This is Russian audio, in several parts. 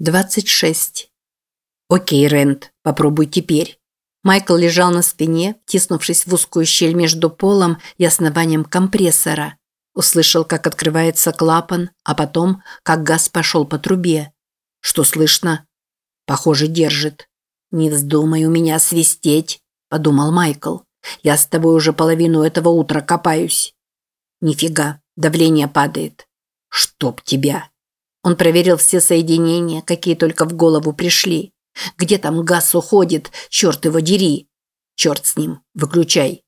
26. Окей, Рент, попробуй теперь. Майкл лежал на спине, тиснувшись в узкую щель между полом и основанием компрессора. Услышал, как открывается клапан, а потом, как газ пошел по трубе. Что слышно? Похоже, держит. «Не вздумай у меня свистеть», – подумал Майкл. «Я с тобой уже половину этого утра копаюсь». «Нифига, давление падает». «Чтоб тебя!» Он проверил все соединения, какие только в голову пришли. Где там газ уходит, черт его дери. Черт с ним, выключай.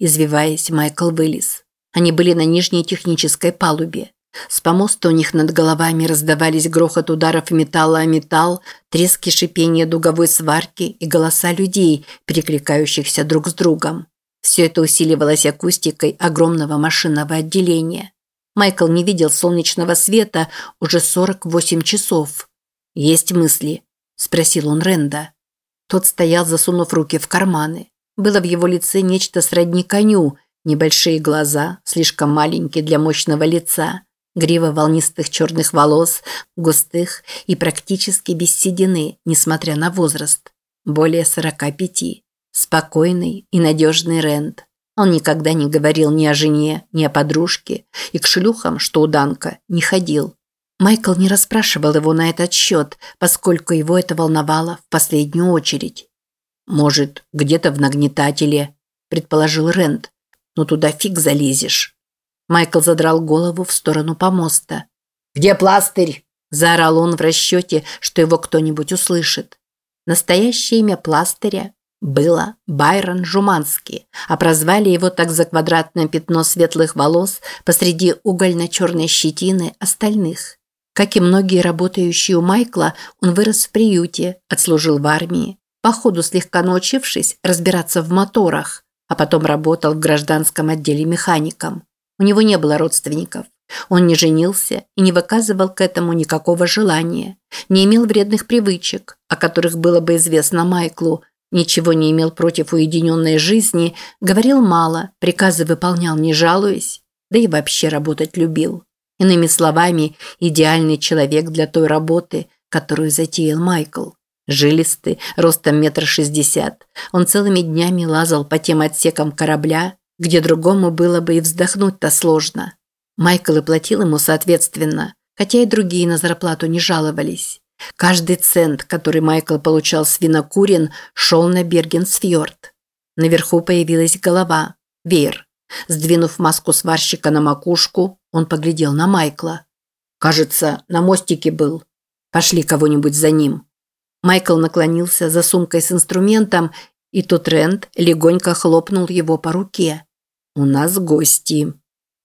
Извиваясь, Майкл вылез. Они были на нижней технической палубе. С помоста у них над головами раздавались грохот ударов металла о металл, трески шипения дуговой сварки и голоса людей, перекликающихся друг с другом. Все это усиливалось акустикой огромного машинного отделения. Майкл не видел солнечного света уже 48 часов. «Есть мысли?» – спросил он Ренда. Тот стоял, засунув руки в карманы. Было в его лице нечто сродни коню, небольшие глаза, слишком маленькие для мощного лица, грива волнистых черных волос, густых и практически без седины, несмотря на возраст. Более 45. Спокойный и надежный Рэнд. Он никогда не говорил ни о жене, ни о подружке, и к шлюхам, что у Данка, не ходил. Майкл не расспрашивал его на этот счет, поскольку его это волновало в последнюю очередь. «Может, где-то в нагнетателе», – предположил Рент. «Но туда фиг залезешь». Майкл задрал голову в сторону помоста. «Где пластырь?» – заорал он в расчете, что его кто-нибудь услышит. Настоящее имя пластыря было Байрон Жуманский, а прозвали его так за квадратное пятно светлых волос посреди угольно-черной щетины остальных. Как и многие работающие у Майкла, он вырос в приюте, отслужил в армии, по ходу слегка научившись разбираться в моторах, а потом работал в гражданском отделе механиком. У него не было родственников. Он не женился и не выказывал к этому никакого желания, не имел вредных привычек, о которых было бы известно Майклу, Ничего не имел против уединенной жизни, говорил мало, приказы выполнял не жалуясь, да и вообще работать любил. Иными словами, идеальный человек для той работы, которую затеял Майкл. Жилистый, ростом метр шестьдесят. Он целыми днями лазал по тем отсекам корабля, где другому было бы и вздохнуть-то сложно. Майкл и платил ему соответственно, хотя и другие на зарплату не жаловались. Каждый цент, который Майкл получал с винокурен, шел на Бергенсфьорд. Наверху появилась голова, веер. Сдвинув маску сварщика на макушку, он поглядел на Майкла. «Кажется, на мостике был. Пошли кого-нибудь за ним». Майкл наклонился за сумкой с инструментом, и тут Рент легонько хлопнул его по руке. «У нас гости».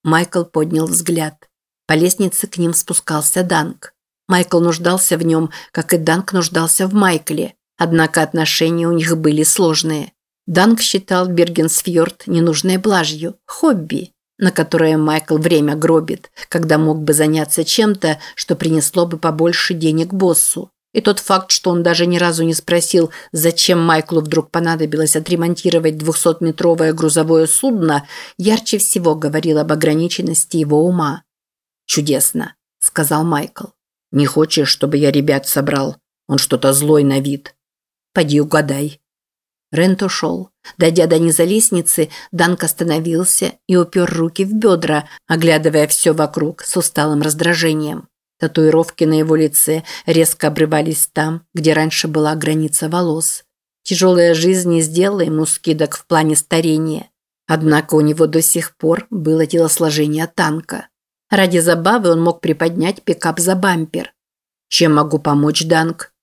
Майкл поднял взгляд. По лестнице к ним спускался Данк. Майкл нуждался в нем, как и Данк нуждался в Майкле. Однако отношения у них были сложные. Данк считал Бергенсфьорд ненужной блажью, хобби, на которое Майкл время гробит, когда мог бы заняться чем-то, что принесло бы побольше денег боссу. И тот факт, что он даже ни разу не спросил, зачем Майклу вдруг понадобилось отремонтировать 200-метровое грузовое судно, ярче всего говорил об ограниченности его ума. «Чудесно», – сказал Майкл. Не хочешь, чтобы я ребят собрал? Он что-то злой на вид. Поди угадай. Рент ушел. Дойдя до низа лестницы, Данк остановился и упер руки в бедра, оглядывая все вокруг с усталым раздражением. Татуировки на его лице резко обрывались там, где раньше была граница волос. Тяжелая жизнь не сделала ему скидок в плане старения. Однако у него до сих пор было телосложение танка. Ради забавы он мог приподнять пикап за бампер. «Чем могу помочь, Данк?»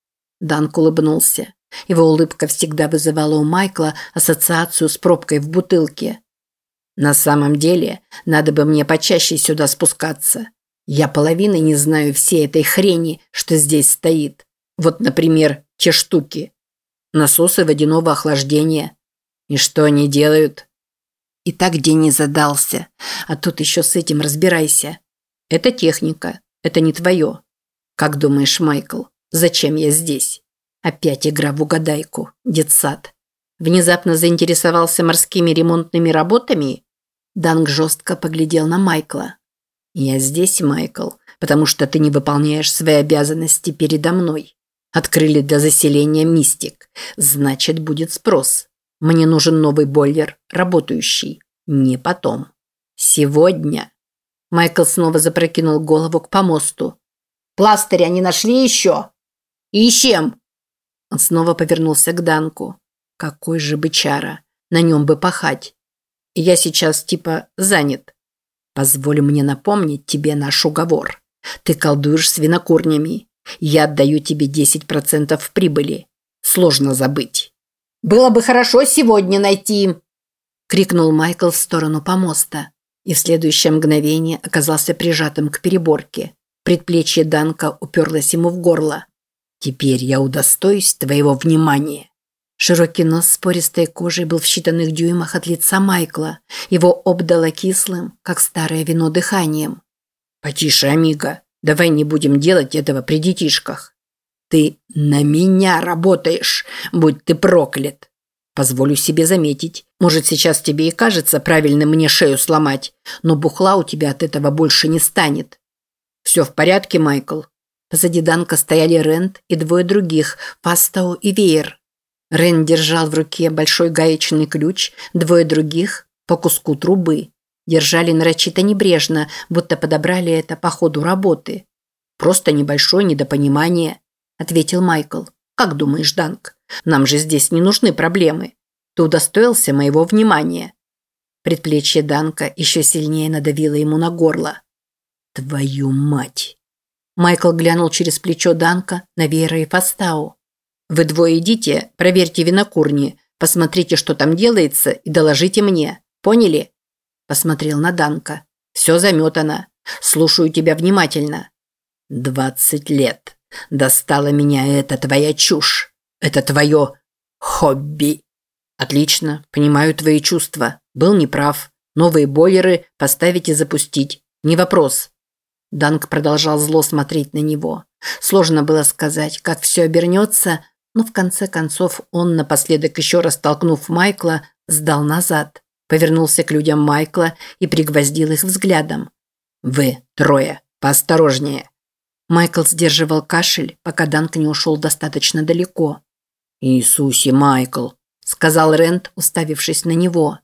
Данк улыбнулся. Его улыбка всегда вызывала у Майкла ассоциацию с пробкой в бутылке. «На самом деле, надо бы мне почаще сюда спускаться. Я половины не знаю всей этой хрени, что здесь стоит. Вот, например, те штуки. Насосы водяного охлаждения. И что они делают?» И так день не задался. А тут еще с этим разбирайся. Это техника. Это не твое. Как думаешь, Майкл, зачем я здесь? Опять игра в угадайку. Детсад. Внезапно заинтересовался морскими ремонтными работами? Данг жестко поглядел на Майкла. «Я здесь, Майкл, потому что ты не выполняешь свои обязанности передо мной. Открыли для заселения мистик. Значит, будет спрос. Мне нужен новый бойлер, работающий. Не потом. Сегодня. Майкл снова запрокинул голову к помосту. Пластыря не нашли еще? Ищем. Он снова повернулся к Данку. Какой же бычара. На нем бы пахать. Я сейчас типа занят. Позволь мне напомнить тебе наш уговор. Ты колдуешь с винокурнями. Я отдаю тебе 10% прибыли. Сложно забыть. Было бы хорошо сегодня найти, крикнул Майкл в сторону помоста и в следующее мгновение оказался прижатым к переборке. Предплечье Данка уперлось ему в горло. Теперь я удостоюсь твоего внимания. Широкий нос с пористой кожей был в считанных дюймах от лица Майкла. Его обдало кислым, как старое вино, дыханием. «Потише, Амиго. Давай не будем делать этого при детишках. Ты на меня работаешь, будь ты проклят. Позволю себе заметить. Может, сейчас тебе и кажется правильным мне шею сломать, но бухла у тебя от этого больше не станет. Все в порядке, Майкл? Позади Данка стояли Рент и двое других, Пастау и Веер. Рен держал в руке большой гаечный ключ, двое других – по куску трубы. Держали нарочито небрежно, будто подобрали это по ходу работы. «Просто небольшое недопонимание», – ответил Майкл. «Как думаешь, Данк, нам же здесь не нужны проблемы. Ты удостоился моего внимания». Предплечье Данка еще сильнее надавило ему на горло. «Твою мать!» Майкл глянул через плечо Данка на Вера и Фастау. «Вы двое идите, проверьте винокурни, посмотрите, что там делается, и доложите мне. Поняли?» Посмотрел на Данка. «Все заметано. Слушаю тебя внимательно». «Двадцать лет. Достала меня эта твоя чушь. Это твое хобби». «Отлично. Понимаю твои чувства. Был неправ. Новые бойлеры поставить и запустить. Не вопрос». Данк продолжал зло смотреть на него. Сложно было сказать, как все обернется, но в конце концов он, напоследок еще раз толкнув Майкла, сдал назад повернулся к людям Майкла и пригвоздил их взглядом. «Вы, трое, поосторожнее!» Майкл сдерживал кашель, пока Данк не ушел достаточно далеко. «Иисусе, Майкл!» – сказал Рент, уставившись на него.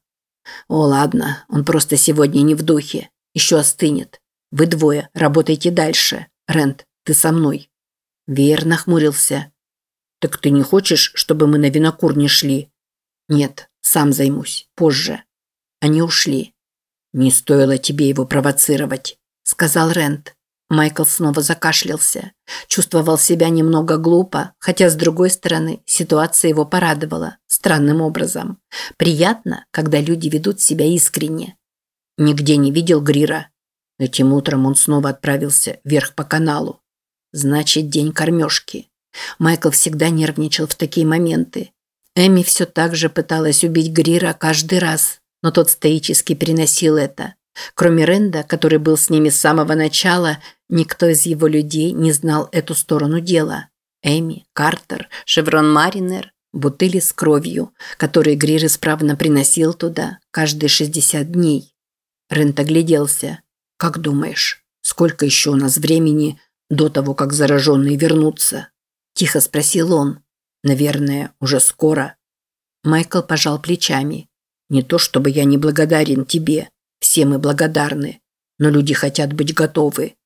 «О, ладно, он просто сегодня не в духе. Еще остынет. Вы двое, работайте дальше. Рент, ты со мной». Веер нахмурился. «Так ты не хочешь, чтобы мы на винокур не шли?» «Нет, сам займусь. Позже». Они ушли. «Не стоило тебе его провоцировать», – сказал Рент. Майкл снова закашлялся. Чувствовал себя немного глупо, хотя, с другой стороны, ситуация его порадовала. Странным образом. Приятно, когда люди ведут себя искренне. Нигде не видел Грира. Этим утром он снова отправился вверх по каналу. Значит, день кормежки. Майкл всегда нервничал в такие моменты. Эми все так же пыталась убить Грира каждый раз, но тот стоически переносил это. Кроме Ренда, который был с ними с самого начала, никто из его людей не знал эту сторону дела. Эми, Картер, Шеврон Маринер, бутыли с кровью, которые Грир исправно приносил туда каждые 60 дней. Рент огляделся. «Как думаешь, сколько еще у нас времени до того, как зараженные вернутся?» Тихо спросил он. «Наверное, уже скоро». Майкл пожал плечами. Не то чтобы я не благодарен тебе, все мы благодарны, но люди хотят быть готовы.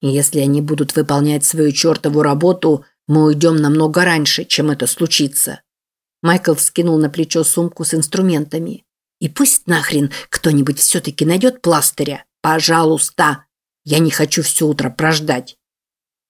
И если они будут выполнять свою чертову работу, мы уйдем намного раньше, чем это случится. Майкл вскинул на плечо сумку с инструментами. И пусть нахрен кто-нибудь все-таки найдет пластыря. Пожалуйста. Я не хочу все утро прождать.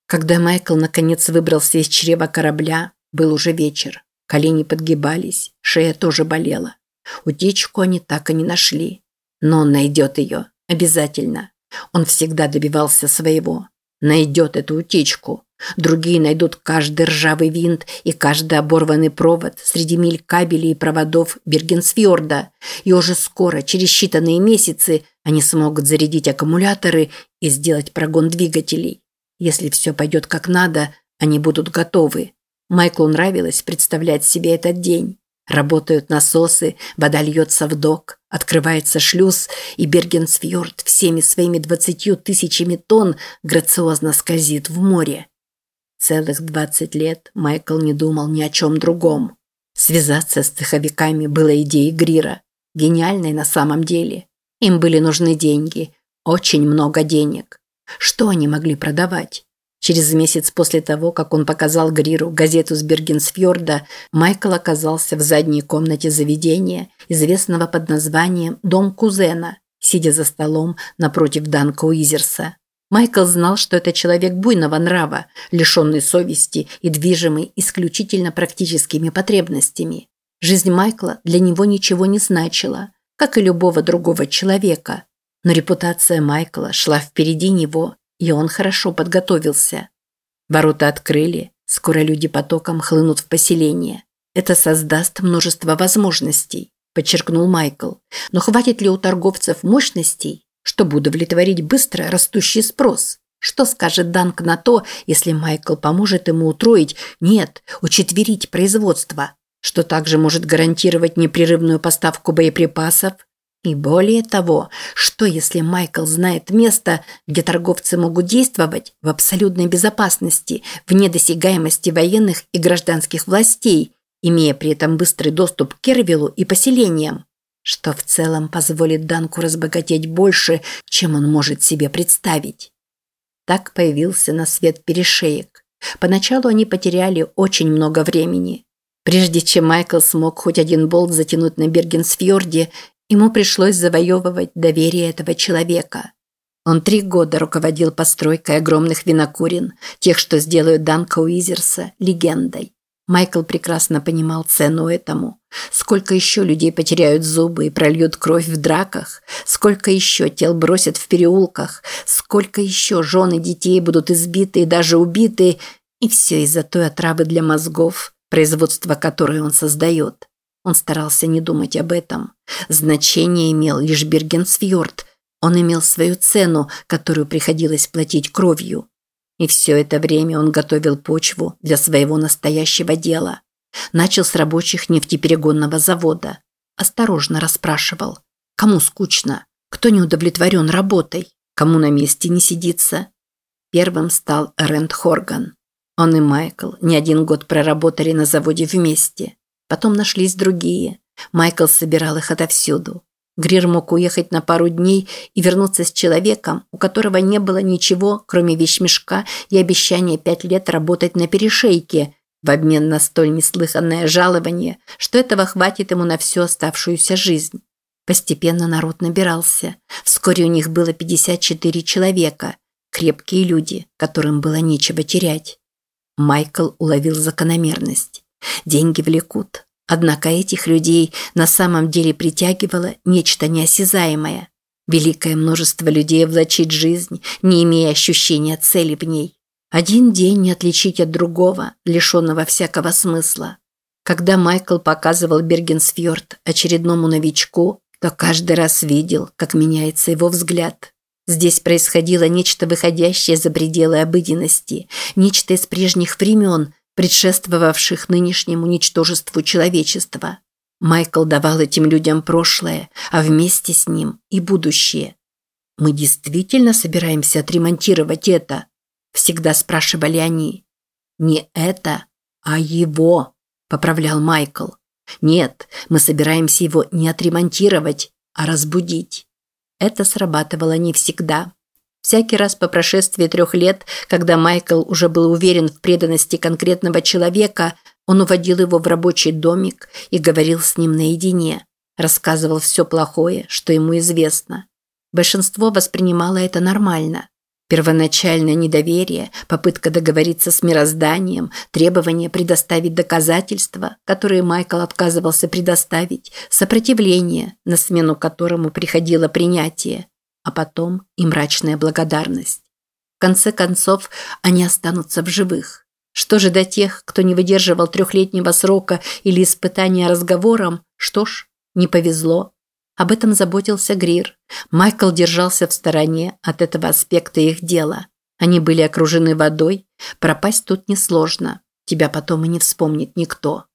Когда Майкл наконец выбрался из чрева корабля, был уже вечер. Колени подгибались, шея тоже болела. Утечку они так и не нашли. Но он найдет ее. Обязательно. Он всегда добивался своего. Найдет эту утечку. Другие найдут каждый ржавый винт и каждый оборванный провод среди миль кабелей и проводов Бергенсфьорда. И уже скоро, через считанные месяцы, они смогут зарядить аккумуляторы и сделать прогон двигателей. Если все пойдет как надо, они будут готовы. Майклу нравилось представлять себе этот день. Работают насосы, вода льется в док, открывается шлюз, и Бергенсфьорд всеми своими двадцатью тысячами тонн грациозно скользит в море. Целых двадцать лет Майкл не думал ни о чем другом. Связаться с цеховиками было идеей Грира, гениальной на самом деле. Им были нужны деньги, очень много денег. Что они могли продавать? Через месяц после того, как он показал Гриру газету с Бергенсфьорда, Майкл оказался в задней комнате заведения, известного под названием «Дом кузена», сидя за столом напротив Данка Уизерса. Майкл знал, что это человек буйного нрава, лишенный совести и движимый исключительно практическими потребностями. Жизнь Майкла для него ничего не значила, как и любого другого человека. Но репутация Майкла шла впереди него, и он хорошо подготовился. Ворота открыли, скоро люди потоком хлынут в поселение. Это создаст множество возможностей, подчеркнул Майкл. Но хватит ли у торговцев мощностей, чтобы удовлетворить быстро растущий спрос? Что скажет Данк на то, если Майкл поможет ему утроить, нет, учетверить производство, что также может гарантировать непрерывную поставку боеприпасов и более того, что если Майкл знает место, где торговцы могут действовать в абсолютной безопасности, вне досягаемости военных и гражданских властей, имея при этом быстрый доступ к Кервиллу и поселениям, что в целом позволит Данку разбогатеть больше, чем он может себе представить. Так появился на свет перешеек. Поначалу они потеряли очень много времени. Прежде чем Майкл смог хоть один болт затянуть на Бергенсфьорде, Ему пришлось завоевывать доверие этого человека. Он три года руководил постройкой огромных винокурен, тех, что сделают Данка Уизерса легендой. Майкл прекрасно понимал цену этому. Сколько еще людей потеряют зубы и прольют кровь в драках, сколько еще тел бросят в переулках, сколько еще жен и детей будут избиты и даже убиты, и все из-за той отравы для мозгов, производство которой он создает. Он старался не думать об этом. Значение имел лишь Бергенсфьорд. Он имел свою цену, которую приходилось платить кровью. И все это время он готовил почву для своего настоящего дела. Начал с рабочих нефтеперегонного завода. Осторожно расспрашивал. Кому скучно? Кто не удовлетворен работой? Кому на месте не сидится? Первым стал Рэнд Хорган. Он и Майкл не один год проработали на заводе вместе. Потом нашлись другие. Майкл собирал их отовсюду. Грир мог уехать на пару дней и вернуться с человеком, у которого не было ничего, кроме вещмешка и обещания пять лет работать на перешейке, в обмен на столь неслыханное жалование, что этого хватит ему на всю оставшуюся жизнь. Постепенно народ набирался. Вскоре у них было 54 человека. Крепкие люди, которым было нечего терять. Майкл уловил закономерность. Деньги влекут. Однако этих людей на самом деле притягивало нечто неосязаемое. Великое множество людей влачит жизнь, не имея ощущения цели в ней. Один день не отличить от другого, лишенного всякого смысла. Когда Майкл показывал Бергенсфьорд очередному новичку, то каждый раз видел, как меняется его взгляд. Здесь происходило нечто выходящее за пределы обыденности, нечто из прежних времен, предшествовавших нынешнему ничтожеству человечества. Майкл давал этим людям прошлое, а вместе с ним и будущее. «Мы действительно собираемся отремонтировать это?» – всегда спрашивали они. «Не это, а его», – поправлял Майкл. «Нет, мы собираемся его не отремонтировать, а разбудить». Это срабатывало не всегда. Всякий раз по прошествии трех лет, когда Майкл уже был уверен в преданности конкретного человека, он уводил его в рабочий домик и говорил с ним наедине, рассказывал все плохое, что ему известно. Большинство воспринимало это нормально. Первоначальное недоверие, попытка договориться с мирозданием, требование предоставить доказательства, которые Майкл отказывался предоставить, сопротивление, на смену которому приходило принятие, а потом и мрачная благодарность. В конце концов, они останутся в живых. Что же до тех, кто не выдерживал трехлетнего срока или испытания разговором, что ж, не повезло. Об этом заботился Грир. Майкл держался в стороне от этого аспекта их дела. Они были окружены водой, пропасть тут несложно. Тебя потом и не вспомнит никто.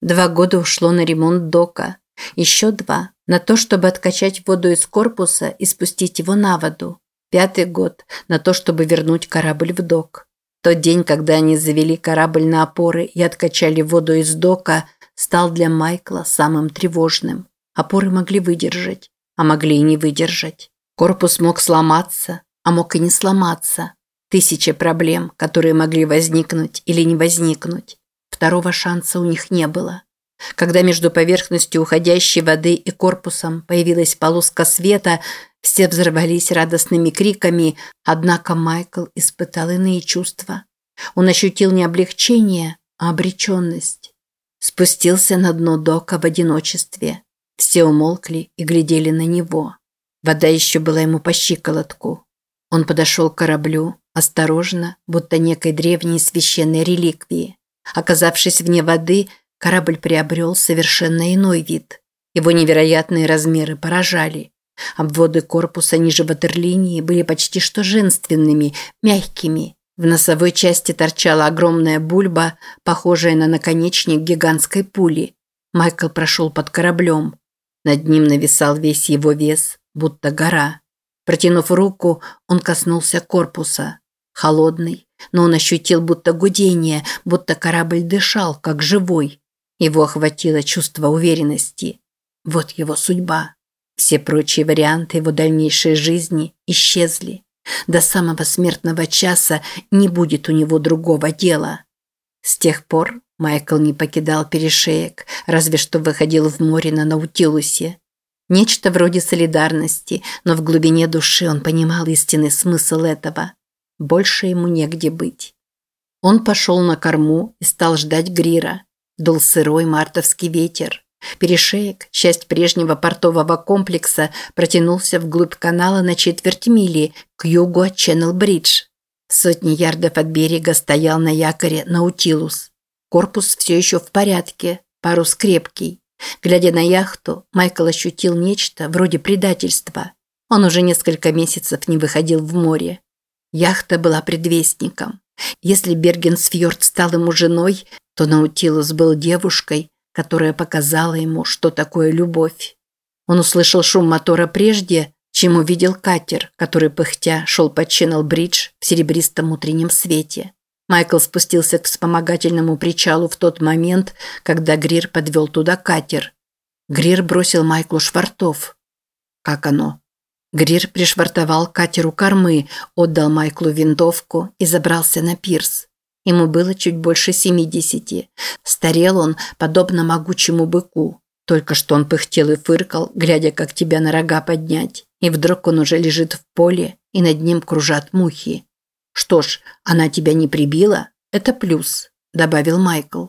Два года ушло на ремонт дока. Еще два – на то, чтобы откачать воду из корпуса и спустить его на воду. Пятый год – на то, чтобы вернуть корабль в док. Тот день, когда они завели корабль на опоры и откачали воду из дока, стал для Майкла самым тревожным. Опоры могли выдержать, а могли и не выдержать. Корпус мог сломаться, а мог и не сломаться. Тысячи проблем, которые могли возникнуть или не возникнуть. Второго шанса у них не было. Когда между поверхностью уходящей воды и корпусом появилась полоска света, все взорвались радостными криками, однако Майкл испытал иные чувства. Он ощутил не облегчение, а обреченность. Спустился на дно дока в одиночестве. Все умолкли и глядели на него. Вода еще была ему по щиколотку. Он подошел к кораблю, осторожно, будто некой древней священной реликвии. Оказавшись вне воды, корабль приобрел совершенно иной вид. Его невероятные размеры поражали. Обводы корпуса ниже ватерлинии были почти что женственными, мягкими. В носовой части торчала огромная бульба, похожая на наконечник гигантской пули. Майкл прошел под кораблем. Над ним нависал весь его вес, будто гора. Протянув руку, он коснулся корпуса. Холодный, но он ощутил будто гудение, будто корабль дышал, как живой. Его охватило чувство уверенности. Вот его судьба. Все прочие варианты его дальнейшей жизни исчезли. До самого смертного часа не будет у него другого дела. С тех пор Майкл не покидал перешеек, разве что выходил в море на Наутилусе. Нечто вроде солидарности, но в глубине души он понимал истинный смысл этого. Больше ему негде быть. Он пошел на корму и стал ждать Грира. Дул сырой мартовский ветер. Перешеек, часть прежнего портового комплекса, протянулся вглубь канала на четверть мили к югу от Ченнел-Бридж. Сотни ярдов от берега стоял на якоре Наутилус. Корпус все еще в порядке, парус крепкий. Глядя на яхту, Майкл ощутил нечто вроде предательства. Он уже несколько месяцев не выходил в море. Яхта была предвестником. Если Бергенсфьорд стал ему женой, то Наутилус был девушкой, которая показала ему, что такое любовь. Он услышал шум мотора прежде, чем увидел катер, который пыхтя шел по Ченнел-Бридж в серебристом утреннем свете. Майкл спустился к вспомогательному причалу в тот момент, когда Грир подвел туда катер. Грир бросил Майклу швартов. Как оно? Грир пришвартовал катеру кормы, отдал Майклу винтовку и забрался на пирс. Ему было чуть больше семидесяти. Старел он, подобно могучему быку. Только что он пыхтел и фыркал, глядя, как тебя на рога поднять. И вдруг он уже лежит в поле, и над ним кружат мухи. «Что ж, она тебя не прибила? Это плюс», – добавил Майкл.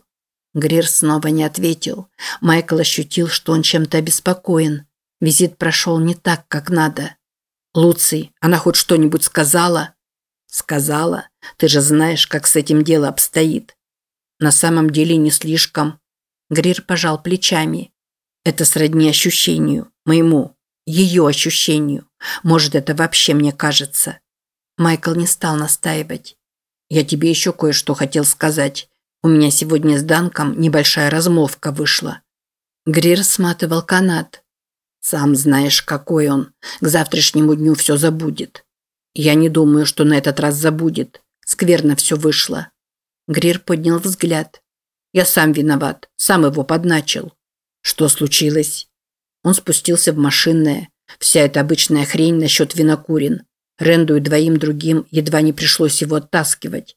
Грир снова не ответил. Майкл ощутил, что он чем-то обеспокоен. Визит прошел не так, как надо. «Луций, она хоть что-нибудь сказала?» Сказала, ты же знаешь, как с этим дело обстоит. На самом деле не слишком. Грир пожал плечами. Это сродни ощущению, моему, ее ощущению. Может, это вообще мне кажется. Майкл не стал настаивать. Я тебе еще кое-что хотел сказать. У меня сегодня с Данком небольшая размолвка вышла. Грир сматывал канат. Сам знаешь, какой он. К завтрашнему дню все забудет. Я не думаю, что на этот раз забудет. Скверно все вышло. Грир поднял взгляд. Я сам виноват, сам его подначил. Что случилось? Он спустился в машинное. Вся эта обычная хрень насчет винокурин. Ренду и двоим другим едва не пришлось его оттаскивать.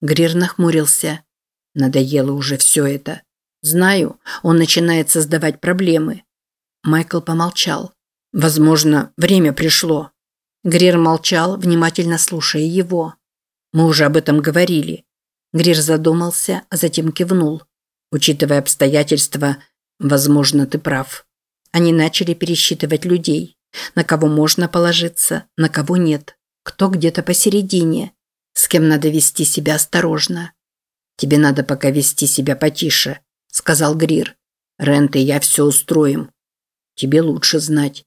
Грир нахмурился. Надоело уже все это. Знаю, он начинает создавать проблемы. Майкл помолчал. Возможно, время пришло. Грир молчал, внимательно слушая его. «Мы уже об этом говорили». Грир задумался, а затем кивнул. «Учитывая обстоятельства, возможно, ты прав». Они начали пересчитывать людей. На кого можно положиться, на кого нет. Кто где-то посередине. С кем надо вести себя осторожно. «Тебе надо пока вести себя потише», – сказал Грир. «Рент и я все устроим. Тебе лучше знать.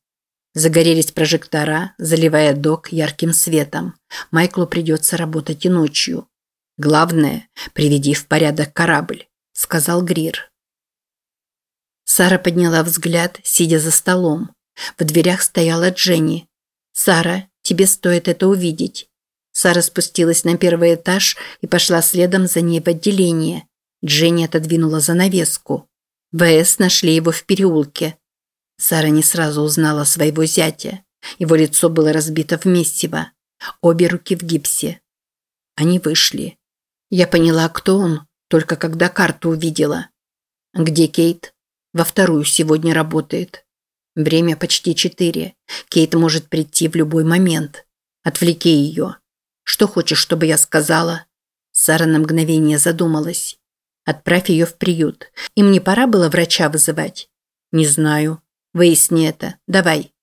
Загорелись прожектора, заливая док ярким светом. Майклу придется работать и ночью. «Главное, приведи в порядок корабль», – сказал Грир. Сара подняла взгляд, сидя за столом. В дверях стояла Дженни. «Сара, тебе стоит это увидеть». Сара спустилась на первый этаж и пошла следом за ней в отделение. Дженни отодвинула занавеску. ВС нашли его в переулке. Сара не сразу узнала своего зятя. Его лицо было разбито в месиво. Обе руки в гипсе. Они вышли. Я поняла, кто он, только когда карту увидела. Где Кейт? Во вторую сегодня работает. Время почти четыре. Кейт может прийти в любой момент. Отвлеки ее. Что хочешь, чтобы я сказала? Сара на мгновение задумалась. Отправь ее в приют. Им не пора было врача вызывать? Не знаю. Выясни это. Давай.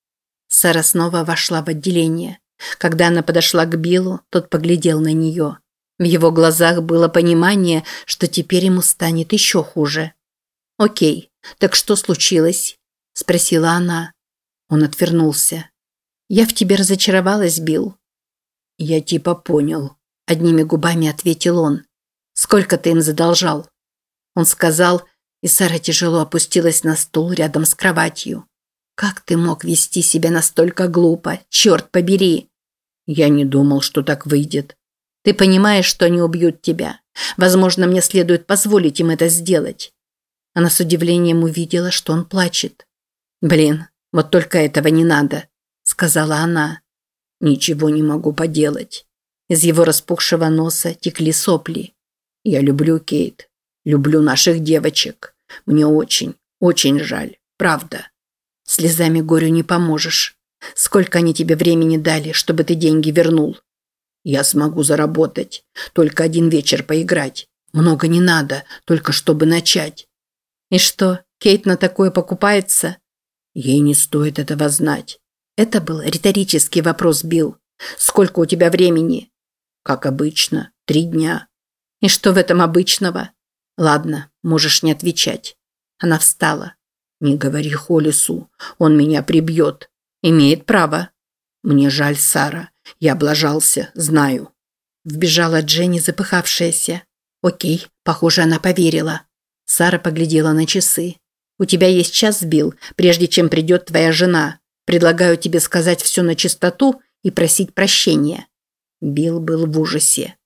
Сара снова вошла в отделение. Когда она подошла к Биллу, тот поглядел на нее. В его глазах было понимание, что теперь ему станет еще хуже. «Окей, так что случилось?» – спросила она. Он отвернулся. «Я в тебе разочаровалась, Билл». «Я типа понял», – одними губами ответил он. «Сколько ты им задолжал?» Он сказал, и Сара тяжело опустилась на стул рядом с кроватью. «Как ты мог вести себя настолько глупо? Черт побери!» «Я не думал, что так выйдет». «Ты понимаешь, что они убьют тебя. Возможно, мне следует позволить им это сделать». Она с удивлением увидела, что он плачет. «Блин, вот только этого не надо», – сказала она. «Ничего не могу поделать». Из его распухшего носа текли сопли. «Я люблю Кейт. Люблю наших девочек. Мне очень, очень жаль. Правда. Слезами горю не поможешь. Сколько они тебе времени дали, чтобы ты деньги вернул? Я смогу заработать. Только один вечер поиграть. Много не надо, только чтобы начать. И что, Кейт на такое покупается? Ей не стоит этого знать. Это был риторический вопрос, Билл. Сколько у тебя времени? Как обычно, три дня. И что в этом обычного? Ладно, можешь не отвечать. Она встала. Не говори Холлису, он меня прибьет. Имеет право. Мне жаль, Сара. Я облажался, знаю. Вбежала Дженни, запыхавшаяся. Окей, похоже, она поверила. Сара поглядела на часы. «У тебя есть час, Билл, прежде чем придет твоя жена. Предлагаю тебе сказать все на чистоту и просить прощения». Билл был в ужасе.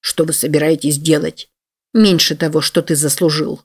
«Что вы собираетесь делать?» «Меньше того, что ты заслужил».